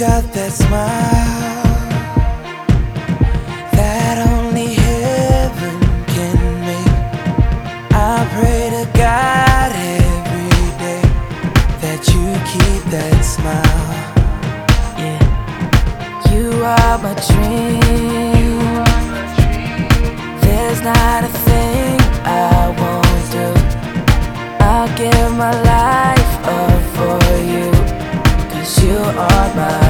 got that smile that only heaven can make. I pray to God every day that you keep that smile. Yeah, you are my dream. There's not a thing I won't do. I'll give my life up for you, cause you are my.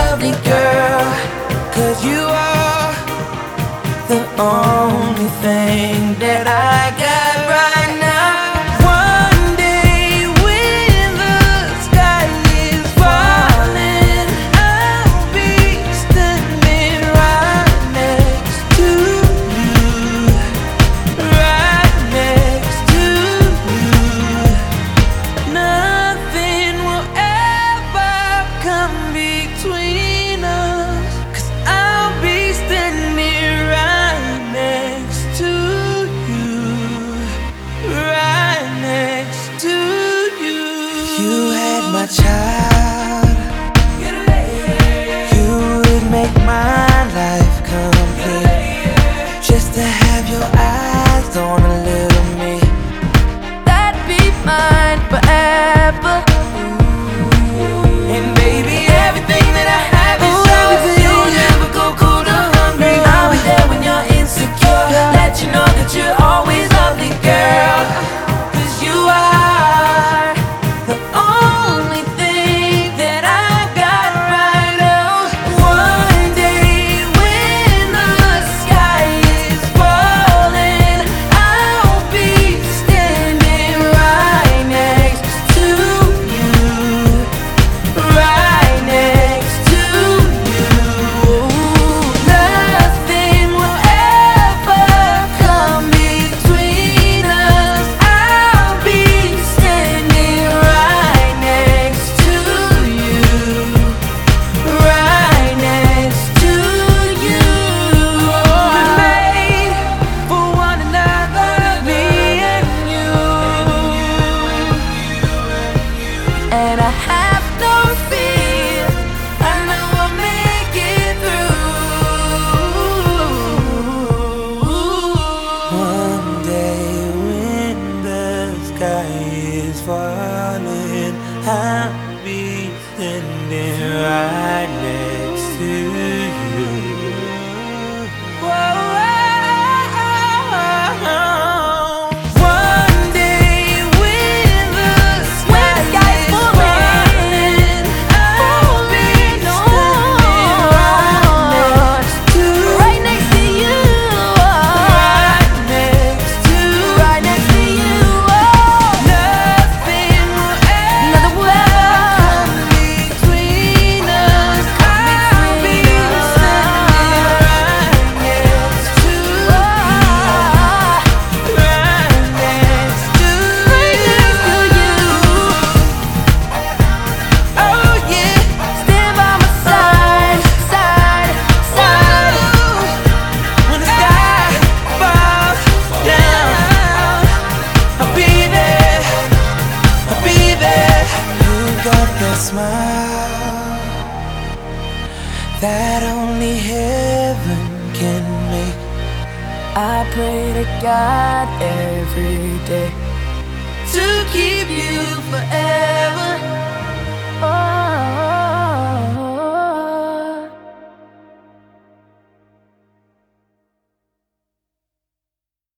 had my child. and I have no fear. I know I'll make it through. One day when the sky is falling, I'll be standing right. I pray to God every day to keep you forever. Oh.